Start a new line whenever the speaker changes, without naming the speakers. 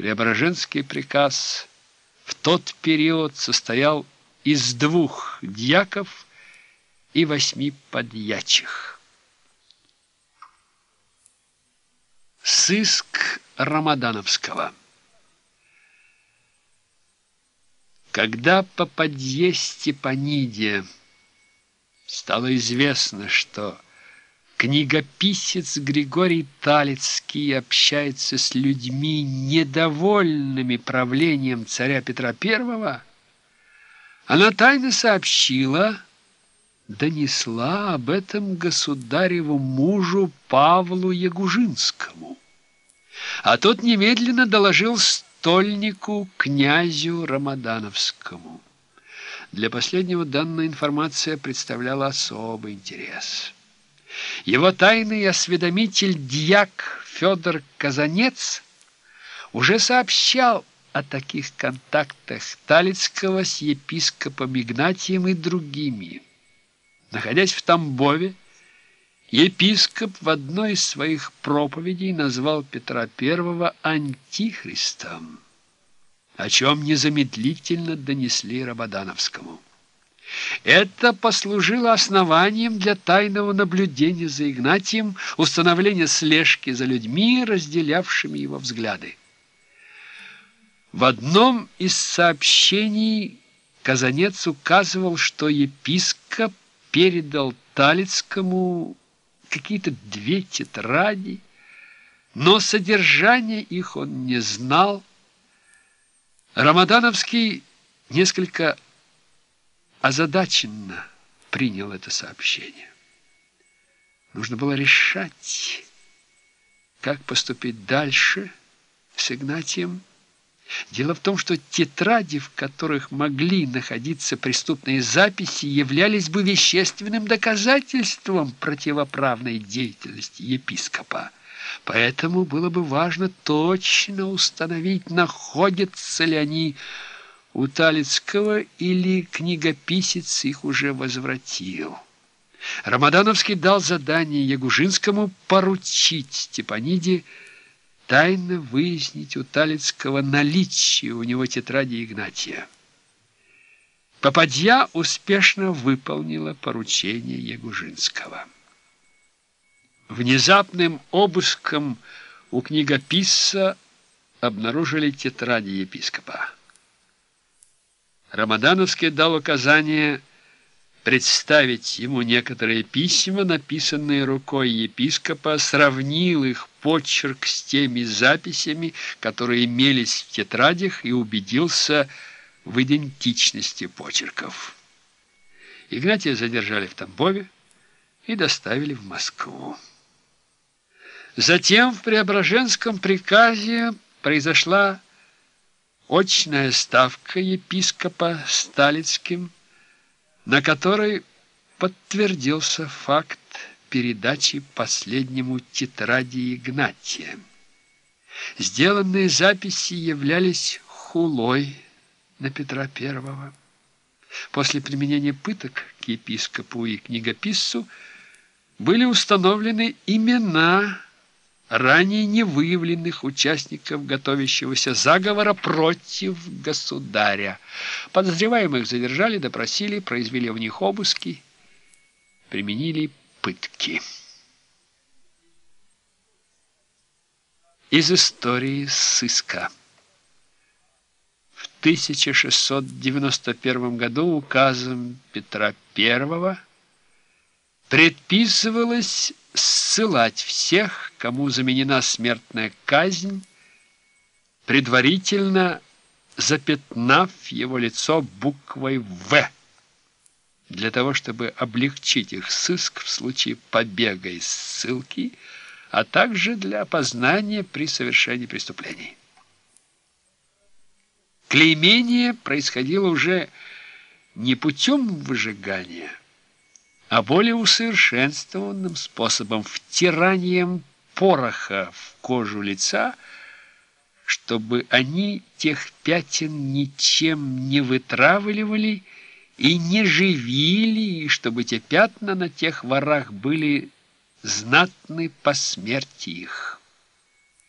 Преображенский приказ в тот период состоял из двух дьяков и восьми подьячих. Сыск Рамадановского Когда по подъезде Степаниде стало известно, что книгописец Григорий Талицкий общается с людьми, недовольными правлением царя Петра I, она тайно сообщила, донесла об этом государеву мужу Павлу Ягужинскому. А тот немедленно доложил стольнику князю Рамадановскому. Для последнего данная информация представляла особый интерес. Его тайный осведомитель дьяк Федор Казанец уже сообщал о таких контактах Талицкого с епископом Игнатием и другими. Находясь в Тамбове, епископ в одной из своих проповедей назвал Петра I антихристом, о чем незамедлительно донесли Рабадановскому. Это послужило основанием для тайного наблюдения за Игнатием, установления слежки за людьми, разделявшими его взгляды. В одном из сообщений Казанец указывал, что епископ передал Талицкому какие-то две тетради, но содержание их он не знал. Рамадановский несколько озадаченно принял это сообщение. Нужно было решать, как поступить дальше с Игнатием, Дело в том, что тетради, в которых могли находиться преступные записи, являлись бы вещественным доказательством противоправной деятельности епископа. Поэтому было бы важно точно установить, находятся ли они у Талицкого или книгописец их уже возвратил. Рамадановский дал задание Ягужинскому поручить Степаниде тайно выяснить у Талицкого наличие у него тетради Игнатия. Попадья успешно выполнила поручение Ягужинского. Внезапным обыском у книгописца обнаружили тетради епископа. Рамадановский дал указание представить ему некоторые письма, написанные рукой епископа, сравнил их почерк с теми записями, которые имелись в тетрадях, и убедился в идентичности почерков. Игнатия задержали в Тамбове и доставили в Москву. Затем в Преображенском приказе произошла очная ставка епископа Сталицким, на которой подтвердился факт передачи последнему тетради Игнатия. Сделанные записи являлись хулой на Петра I. После применения пыток к епископу и книгописцу были установлены имена ранее не выявленных участников готовящегося заговора против государя. Подозреваемых задержали, допросили, произвели в них обыски, применили пытки. Из истории сыска. В 1691 году указом Петра I предписывалось ссылать всех, кому заменена смертная казнь, предварительно запятнав его лицо буквой «В», для того, чтобы облегчить их сыск в случае побега из ссылки, а также для опознания при совершении преступлений. Клеймение происходило уже не путем выжигания, а более усовершенствованным способом втиранием пороха в кожу лица, чтобы они тех пятен ничем не вытравливали и не живили, и чтобы те пятна на тех ворах были знатны по смерти их.